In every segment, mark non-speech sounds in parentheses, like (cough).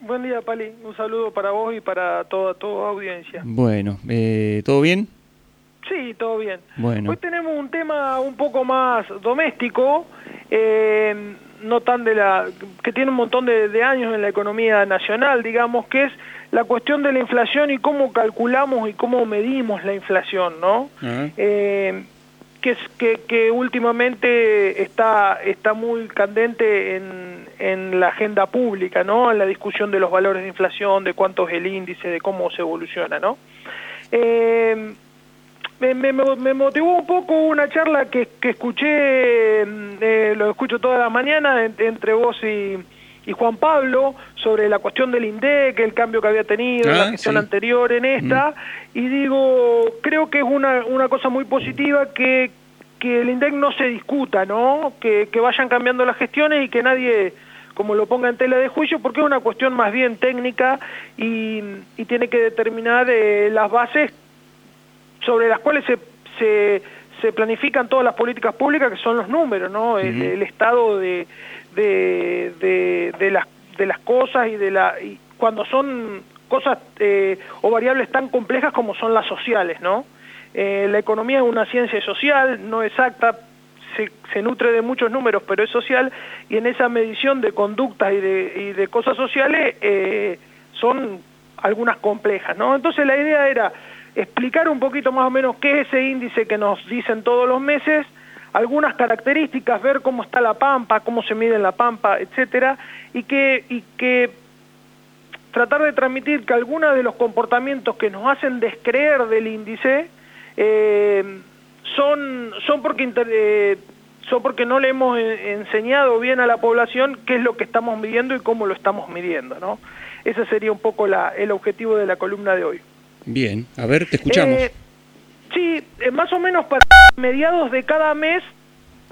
Buen día, Pali. Un saludo para vos y para toda tu audiencia. Bueno, eh, ¿todo bien? Sí, todo bien. Bueno. Hoy tenemos un tema un poco más doméstico, eh, no tan de la que tiene un montón de, años en la economía nacional, digamos, que es la cuestión de la inflación y cómo calculamos y cómo medimos la inflación, ¿no? Eh, que, que, que últimamente está, está muy candente en, en la agenda pública, ¿no? En la discusión de los valores de inflación, de cuánto es el índice, de cómo se evoluciona, ¿no? Eh, me, me, me, motivó un poco una charla que, escuché, eh, lo escucho toda la mañana entre vos y, y, Juan Pablo sobre la cuestión del INDEC, el cambio que había tenido, la ah, gestión anterior en esta, mm. y digo, creo que es una, una cosa muy positiva que, que el INDEC no se discuta, ¿no? Que, que vayan cambiando las gestiones y que nadie como lo ponga en tela de juicio, porque es una cuestión más bien técnica y, y tiene que determinar eh, las bases sobre las cuales se, se, se, planifican todas las políticas públicas, que son los números, ¿no? el, estado de, de, de, las, de las cosas y de la... Y cuando son cosas eh, o variables tan complejas como son las sociales, ¿no? Eh, la economía es una ciencia social, no exacta, se, se, nutre de muchos números, pero es social, y en esa medición de conductas y de, y de cosas sociales eh, son algunas complejas, ¿no? Entonces la idea era explicar un poquito más o menos qué es ese índice que nos dicen todos los meses, algunas características, ver cómo está la pampa, cómo se mide en la pampa, etcétera, y que, y que tratar de transmitir que algunos de los comportamientos que nos hacen descreer del índice eh, son, son porque eh, son porque no le hemos enseñado bien a la población qué es lo que estamos midiendo y cómo lo estamos midiendo, ¿no? Ese sería un poco la, el objetivo de la columna de hoy. Bien, a ver, te escuchamos. Eh, sí, eh, más o menos para mediados de cada mes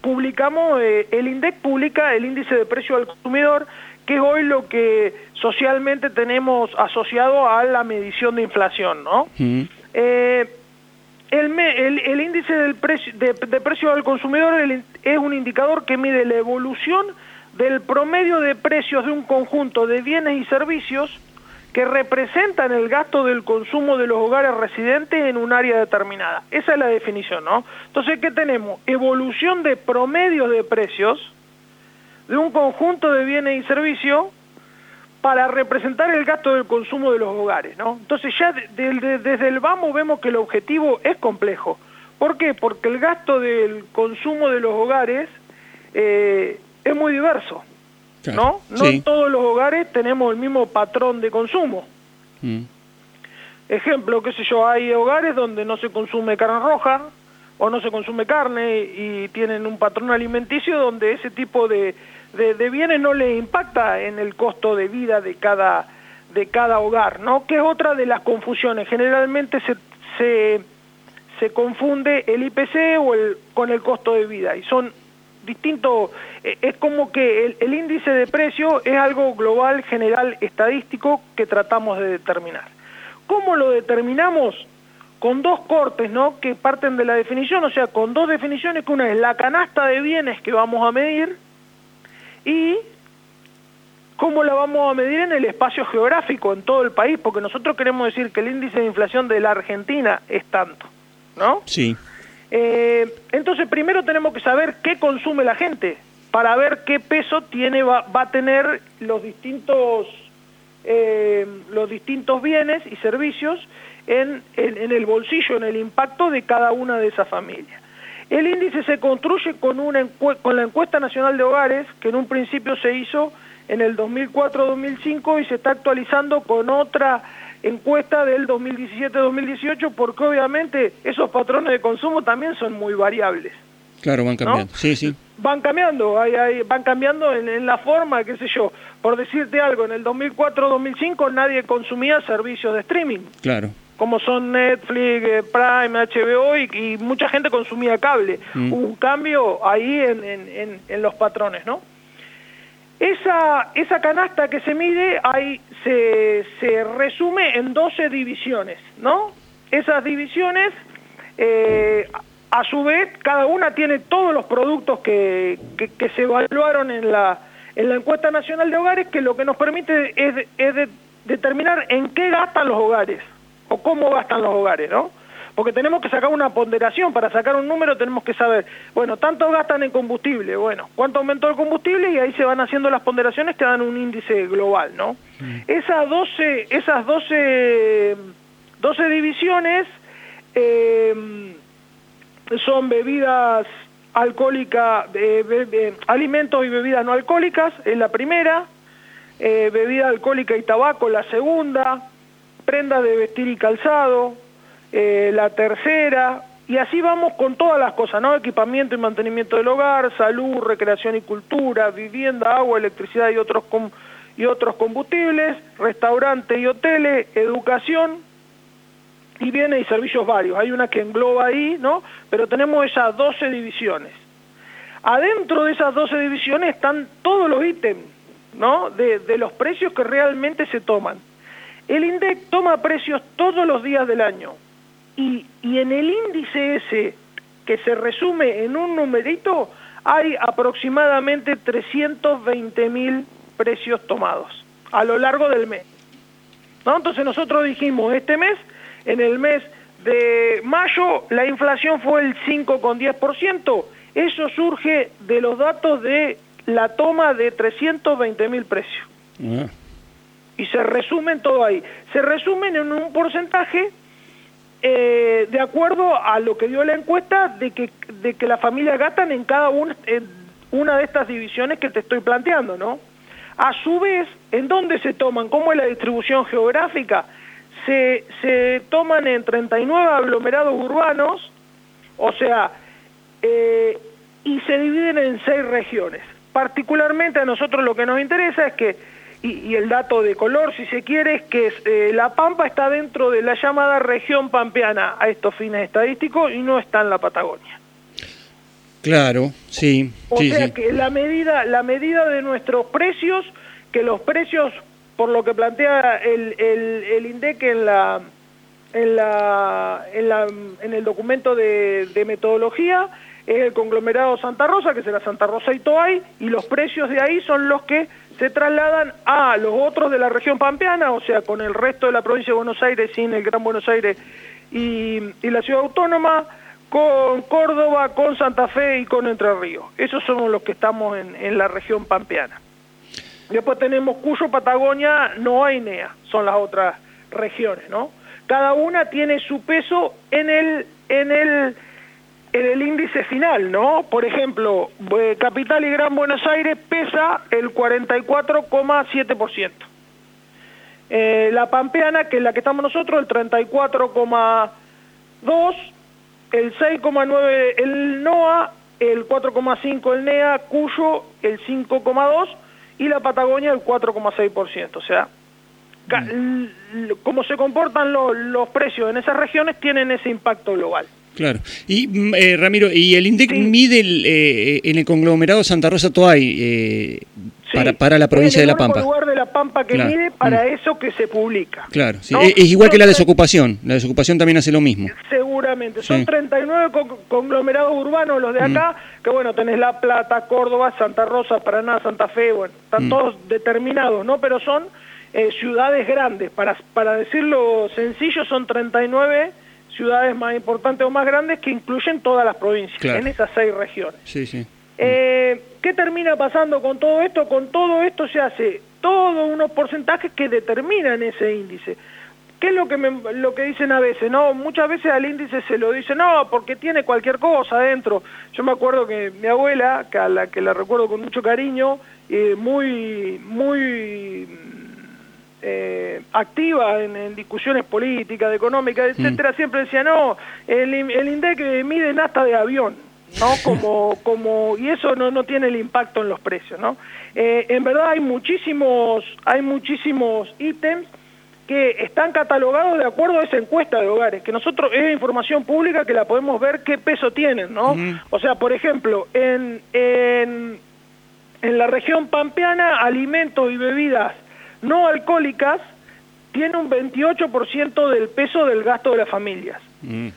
publicamos, eh, el INDEC publica el índice de precio al consumidor, que es hoy lo que socialmente tenemos asociado a la medición de inflación, ¿no? Mm. el, el, índice del precio, de, precio al consumidor es un indicador que mide la evolución del promedio de precios de un conjunto de bienes y servicios que representan el gasto del consumo de los hogares residentes en un área determinada. Esa es la definición, ¿no? Entonces, ¿qué tenemos? Evolución de promedios de precios de un conjunto de bienes y servicios para representar el gasto del consumo de los hogares, ¿no? Entonces ya desde el vamos vemos que el objetivo es complejo. ¿Por qué? Porque el gasto del consumo de los hogares eh, es muy diverso. ¿No? No en todos los hogares tenemos el mismo patrón de consumo. Mm. Ejemplo, qué sé yo, hay hogares donde no se consume carne roja o no se consume carne y tienen un patrón alimenticio donde ese tipo de, de, bienes no le impacta en el costo de vida de cada, de cada hogar, ¿no? Que es otra de las confusiones. Generalmente se, se, se confunde el IPC o el, con el costo de vida y son distinto, eh, es como que el, índice de precio es algo global, general, estadístico que tratamos de determinar. ¿Cómo lo determinamos? Con dos cortes, ¿no? Que parten de la definición, o sea, con dos definiciones, que una es la canasta de bienes que vamos a medir y cómo la vamos a medir en el espacio geográfico, en todo el país, porque nosotros queremos decir que el índice de inflación de la Argentina es tanto, ¿no? Sí. Eh, entonces, primero tenemos que saber qué consume la gente para ver qué peso tiene va, a tener los distintos eh, los distintos bienes y servicios en, en, el bolsillo, en el impacto de cada una de esas familias. El índice se construye con, una con la encuesta nacional de hogares, que en un principio se hizo en el 2004-2005 y se está actualizando con otra encuesta del 2017-2018 porque obviamente esos patrones de consumo también son muy variables. Claro, van cambiando, sí, sí. Van cambiando, hay, van cambiando en, la forma, qué sé yo. Por decirte algo, en el 2004-2005 nadie consumía servicios de streaming. Claro. Como son Netflix, eh, Prime, HBO y, mucha gente consumía cable. Mm. Hubo un cambio ahí en, en, en los patrones, ¿no? Esa, esa canasta que se mide ahí se, se resume en 12 divisiones, ¿no? Esas divisiones, eh, a su vez, cada una tiene todos los productos que, que, se evaluaron en la, en la encuesta nacional de hogares que lo que nos permite es, es determinar en qué gastan los hogares o cómo gastan los hogares, ¿no? Porque tenemos que sacar una ponderación, para sacar un número tenemos que saber, bueno, tanto gastan en combustible, bueno, cuánto aumentó el combustible y ahí se van haciendo las ponderaciones que dan un índice global, ¿no? Mm. Esas 12, esas 12, 12 divisiones eh, son bebidas alcohólicas, alimentos y bebidas no alcohólicas, es la primera, eh, bebida alcohólica y tabaco, la segunda, prendas de vestir y calzado, eh, la tercera, y así vamos con todas las cosas, ¿no? Equipamiento y mantenimiento del hogar, salud, recreación y cultura, vivienda, agua, electricidad y otros, y otros combustibles, restaurante y hoteles, educación, y bienes y servicios varios. Hay una que engloba ahí, ¿no? Pero tenemos esas 12 divisiones. Adentro de esas 12 divisiones están todos los ítems, ¿no? De, de los precios que realmente se toman. El INDEC toma precios todos los días del año. Y, y en el índice ese, que se resume en un numerito, hay aproximadamente 320 mil precios tomados a lo largo del mes. ¿No? Entonces nosotros dijimos, este mes en el mes de mayo la inflación fue el 5,10%. Eso surge de los datos de la toma de 320 mil precios. Ah. Y se resumen todo ahí. Se resumen en un porcentaje eh, de acuerdo a lo que dio la encuesta de que, de que las familias gastan en cada una de estas divisiones que te estoy planteando, ¿no? A su vez, ¿en dónde se toman? ¿Cómo es la distribución geográfica? se, se toman en 39 aglomerados urbanos, o sea, eh, y se dividen en seis regiones. Particularmente a nosotros lo que nos interesa es que, y, el dato de color si se quiere, es que eh, La Pampa está dentro de la llamada región pampeana a estos fines estadísticos y no está en la Patagonia. Claro, sí. O sea que la medida, la medida de nuestros precios, que los precios por lo que plantea el, el, el INDEC en la, en, la, en, la, en el documento de, de, metodología, es el conglomerado Santa Rosa, que será Santa Rosa y Toay, y los precios de ahí son los que se trasladan a los otros de la región pampeana, o sea, con el resto de la provincia de Buenos Aires, sin el Gran Buenos Aires y, la ciudad autónoma, con Córdoba, con Santa Fe y con Entre Ríos. Esos somos los que estamos en, en la región pampeana. Después tenemos Cuyo, Patagonia, no hay NEA, son las otras regiones, ¿no? Cada una tiene su peso en el, en el, en el índice final, ¿no? Por ejemplo, eh, Capital y Gran Buenos Aires pesa el 44,7%. Eh, la Pampeana, que es la que estamos nosotros, el 34,2%, el 6,9% el NOA, el 4,5% el NEA, Cuyo el 5,2% y la Patagonia el 4,6%. O sea, mm. como se comportan los precios en esas regiones tienen ese impacto global. Claro. Y mm, eh, Ramiro, ¿y el INDEC mide eh, en el conglomerado Santa Rosa Toay eh, para, para, la provincia de La Pampa? El lugar de La Pampa que mide para mm. eso que se publica. Claro, es, igual que la desocupación. La desocupación también hace lo mismo. Seguramente. Son 39 conglomerados urbanos los de acá, que bueno, tenés La Plata, Córdoba, Santa Rosa, Paraná, Santa Fe, bueno, están todos determinados, ¿no? Pero son ciudades grandes. Para, para decirlo sencillo, son 39 ciudades más importantes o más grandes que incluyen todas las provincias, en esas seis regiones. Sí, sí. Eh, ¿Qué termina pasando con todo esto? Con todo esto se hace todos unos porcentajes que determinan ese índice. ¿Qué es lo que, lo que dicen a veces? no Muchas veces al índice se lo dice, no, porque tiene cualquier cosa adentro. Yo me acuerdo que mi abuela, que a la que la recuerdo con mucho cariño, eh, muy, muy eh, activa en, discusiones políticas, económicas, etcétera, mm. siempre decía, no, el, el INDEC mide nasta de avión, ¿no? (laughs) Como, como, y eso no, no tiene el impacto en los precios, ¿no? Eh, en verdad hay muchísimos, hay muchísimos ítems que están catalogados de acuerdo a esa encuesta de hogares, que nosotros es información pública que la podemos ver qué peso tienen, ¿no? O sea, por ejemplo, en, en, en la región pampeana, alimentos y bebidas no alcohólicas tiene un 28% del peso del gasto de las familias. Mm.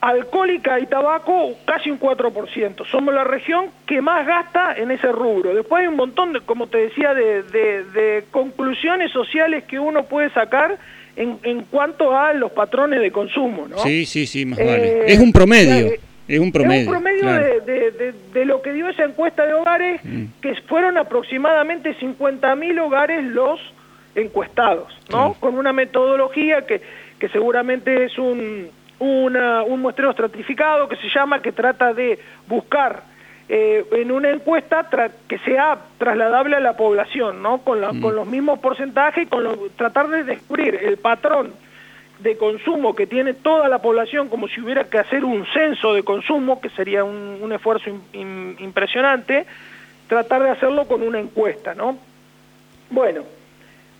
alcohólica y tabaco casi un 4%. Somos la región que más gasta en ese rubro. Después hay un montón, de, como te decía, de, conclusiones sociales que uno puede sacar en, en, cuanto a los patrones de consumo. ¿no? Sí, sí, sí, más vale. Es un promedio. Es un promedio. Es un promedio de, lo que dio esa encuesta de hogares, mm. que fueron aproximadamente 50.000 hogares los encuestados, ¿no? Con una metodología que, que seguramente es un, un muestreo estratificado que se llama, que trata de buscar eh, en una encuesta que sea trasladable a la población, ¿no? Con, mm. con los mismos porcentajes y con tratar de descubrir el patrón de consumo que tiene toda la población, como si hubiera que hacer un censo de consumo, que sería un, esfuerzo impresionante, tratar de hacerlo con una encuesta, ¿no? Bueno,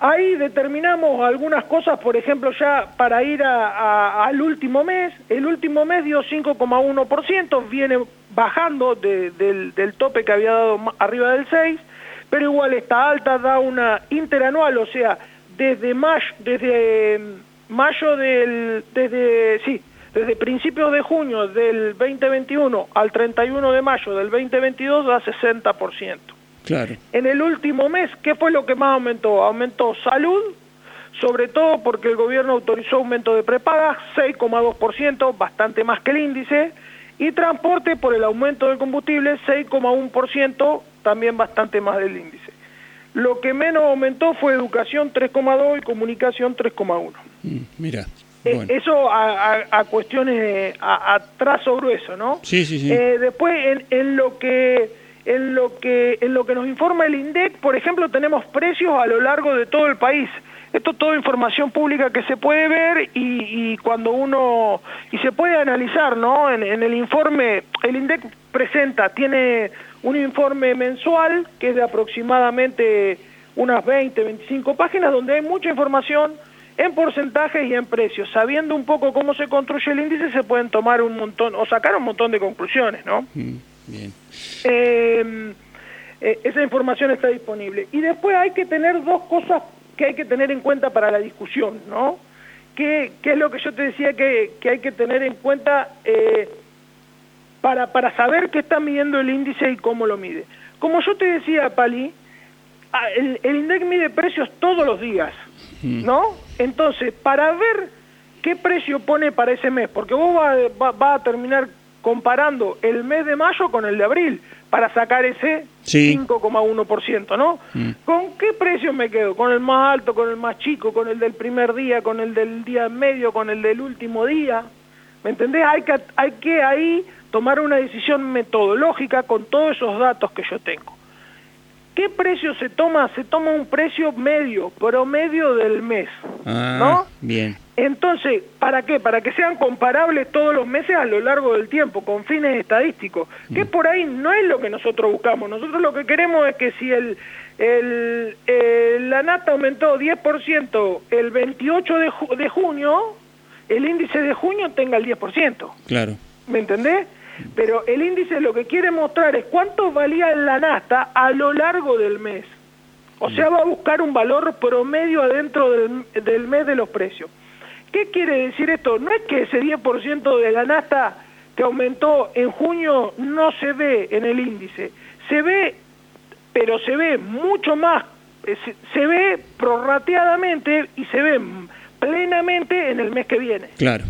ahí determinamos algunas cosas, por ejemplo, ya para ir al último mes, el último mes dio 5,1%, viene bajando del, del tope que había dado arriba del 6, pero igual está alta, da una interanual, o sea, desde mayo, desde mayo del, desde, sí, desde principios de junio del 2021 al 31 de mayo del 2022 da 60%. Claro. En el último mes, ¿qué fue lo que más aumentó? Aumentó salud, sobre todo porque el gobierno autorizó aumento de prepagas, 6,2%, bastante más que el índice, y transporte por el aumento del combustible, 6,1%, también bastante más del índice. Lo que menos aumentó fue educación 3,2 y comunicación 3,1. Mm, mira. Eh, eso a, cuestiones a, trazo grueso, ¿no? Sí, sí, sí. Eh, después en, lo que en lo que en lo que nos informa el INDEC, por ejemplo, tenemos precios a lo largo de todo el país. Esto es toda información pública que se puede ver y, cuando uno y se puede analizar, ¿no? En, en el informe, el INDEC presenta, tiene un informe mensual que es de aproximadamente unas 20, 25 páginas donde hay mucha información en porcentajes y en precios. Sabiendo un poco cómo se construye el índice se pueden tomar un montón o sacar un montón de conclusiones, ¿no? Mm, bien. Eh, eh, esa información está disponible. Y después hay que tener dos cosas que hay que tener en cuenta para la discusión, ¿no? ¿Qué, es lo que yo te decía que, que hay que tener en cuenta? Eh, para, para saber qué está midiendo el índice y cómo lo mide. Como yo te decía, Pali, el, el INDEC mide precios todos los días, mm. ¿no? Entonces, para ver qué precio pone para ese mes, porque vos vas va, a terminar comparando el mes de mayo con el de abril para sacar ese 5,1%, ¿no? Mm. ¿Con qué precio me quedo? ¿Con el más alto, con el más chico, con el del primer día, con el del día medio, con el del último día? ¿Me entendés? Hay que, hay que ahí tomar una decisión metodológica con todos esos datos que yo tengo. ¿Qué precio se toma? Se toma un precio medio, promedio del mes, ah, ¿no? Bien. Entonces, ¿para qué? Para que sean comparables todos los meses a lo largo del tiempo, con fines estadísticos. Que mm. por ahí no es lo que nosotros buscamos. Nosotros lo que queremos es que si el, el, la nata aumentó 10% el 28 de, de junio, el índice de junio tenga el 10%. Claro. ¿Me entendés? Pero el índice lo que quiere mostrar es cuánto valía la nasta a lo largo del mes. O sea, va a buscar un valor promedio adentro del, mes de los precios. ¿Qué quiere decir esto? No es que ese 10% de la nasta que aumentó en junio no se ve en el índice. Se ve, pero se ve mucho más, eh, se ve prorrateadamente y se ve plenamente en el mes que viene. Claro.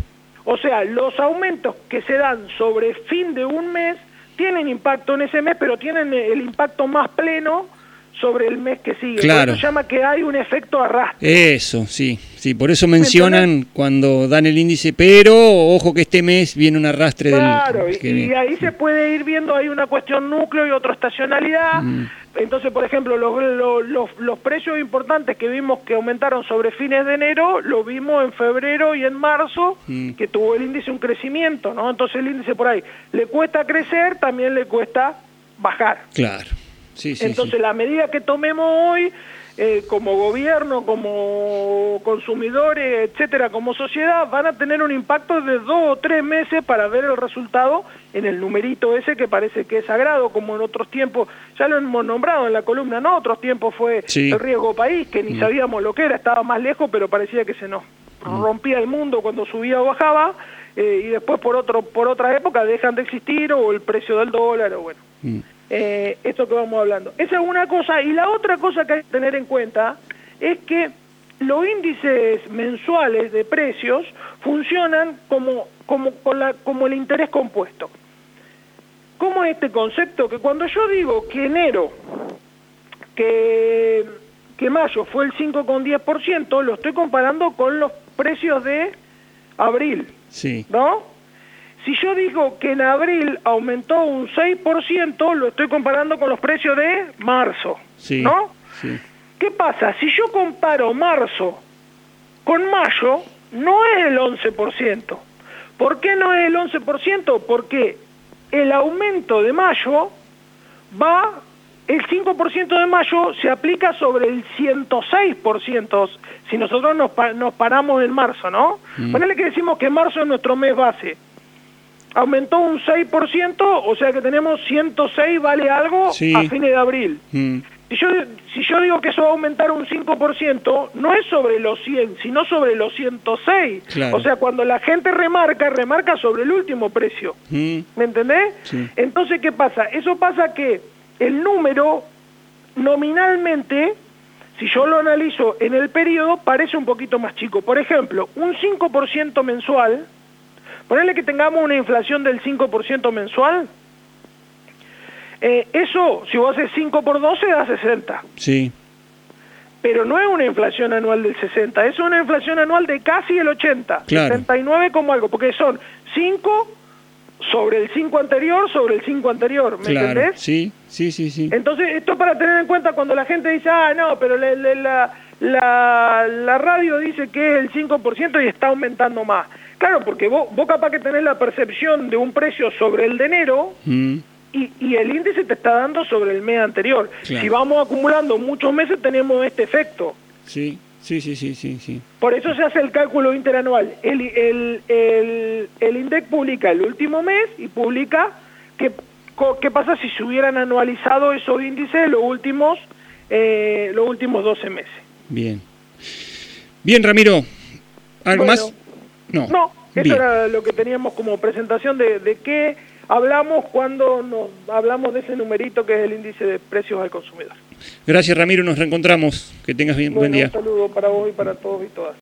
O sea, los aumentos que se dan sobre fin de un mes tienen impacto en ese mes, pero tienen el impacto más pleno sobre el mes que sigue. Claro. se llama que hay un efecto arrastre. Eso, sí. Sí, por eso mencionan cuando dan el índice, pero ojo que este mes viene un arrastre claro, del... Claro, y, ahí se puede ir viendo, hay una cuestión núcleo y otra estacionalidad. Mm. Entonces, por ejemplo, los, los, los, precios importantes que vimos que aumentaron sobre fines de enero, lo vimos en febrero y en marzo, mm. que tuvo el índice un crecimiento, ¿no? Entonces el índice por ahí le cuesta crecer, también le cuesta bajar. Claro. Sí, sí, Entonces la medida que tomemos hoy eh, como gobierno, como consumidores, etcétera, como sociedad, van a tener un impacto de dos o tres meses para ver el resultado en el numerito ese que parece que es sagrado, como en otros tiempos, ya lo hemos nombrado en la columna, ¿no? Otros tiempos fue el riesgo país, que ni mm. sabíamos lo que era, estaba más lejos, pero parecía que se nos mm. rompía el mundo cuando subía o bajaba, eh, y después por otro por otra época dejan de existir o el precio del dólar o bueno. Mm. Eh, esto que vamos hablando. Esa es una cosa. Y la otra cosa que hay que tener en cuenta es que los índices mensuales de precios funcionan como, como, con la, como el interés compuesto. ¿Cómo es este concepto? Que cuando yo digo que enero, que, que mayo fue el 5,10%, lo estoy comparando con los precios de abril. Sí. ¿No? Si yo digo que en abril aumentó un 6%, lo estoy comparando con los precios de marzo. Sí. ¿No? Sí. ¿Qué pasa? Si yo comparo marzo con mayo, no es el 11%. ¿Por qué no es el 11%? Porque el aumento de mayo va, el 5% de mayo se aplica sobre el 106%, si nosotros nos, nos paramos en marzo, ¿no? Mm. Ponele que decimos que marzo es nuestro mes base. Aumentó un 6%, o sea que tenemos 106 vale algo a fines de abril. Mm. Si yo, si yo digo que eso va a aumentar un 5%, no es sobre los 100, sino sobre los 106. O sea, cuando la gente remarca, remarca sobre el último precio. Mm. ¿Me entendés? Entonces, ¿qué pasa? Eso pasa que el número, nominalmente, si yo lo analizo en el periodo, parece un poquito más chico. Por ejemplo, un 5% mensual, ponerle que tengamos una inflación del 5% mensual, eh, eso, si vos haces 5 por 12, da 60. Sí. Pero no es una inflación anual del 60, es una inflación anual de casi el 80. Claro. 79 como algo, porque son 5 sobre el 5 anterior, sobre el 5 anterior, ¿me entendés? Sí, sí, sí, sí. Entonces, esto para tener en cuenta cuando la gente dice, ah, no, pero la, la, la, radio dice que es el 5% y está aumentando más. Claro, porque vos, vos capaz que tenés la percepción de un precio sobre el de enero, mm y, el índice te está dando sobre el mes anterior. Si vamos acumulando muchos meses tenemos este efecto. Sí, sí, sí, sí, sí. sí. Por eso se hace el cálculo interanual. El, el, el, el INDEC publica el último mes y publica qué, qué pasa si se hubieran anualizado esos índices los últimos, eh, los últimos 12 meses. Bien. Bien, Ramiro. ¿Algo más? No. No, eso era lo que teníamos como presentación de, de qué hablamos cuando nos hablamos de ese numerito que es el índice de precios al consumidor. Gracias Ramiro, nos reencontramos. Que tengas bien, buen día. Un saludo para vos y para todos y todas.